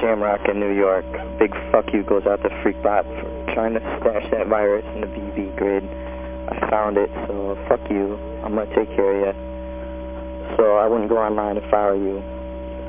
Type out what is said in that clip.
Shamrock in New York. Big fuck you goes out to Freakbot for trying to stash that virus in the BB grid. I found it, so fuck you. I'm going to take care of you. So I wouldn't go online if I were you.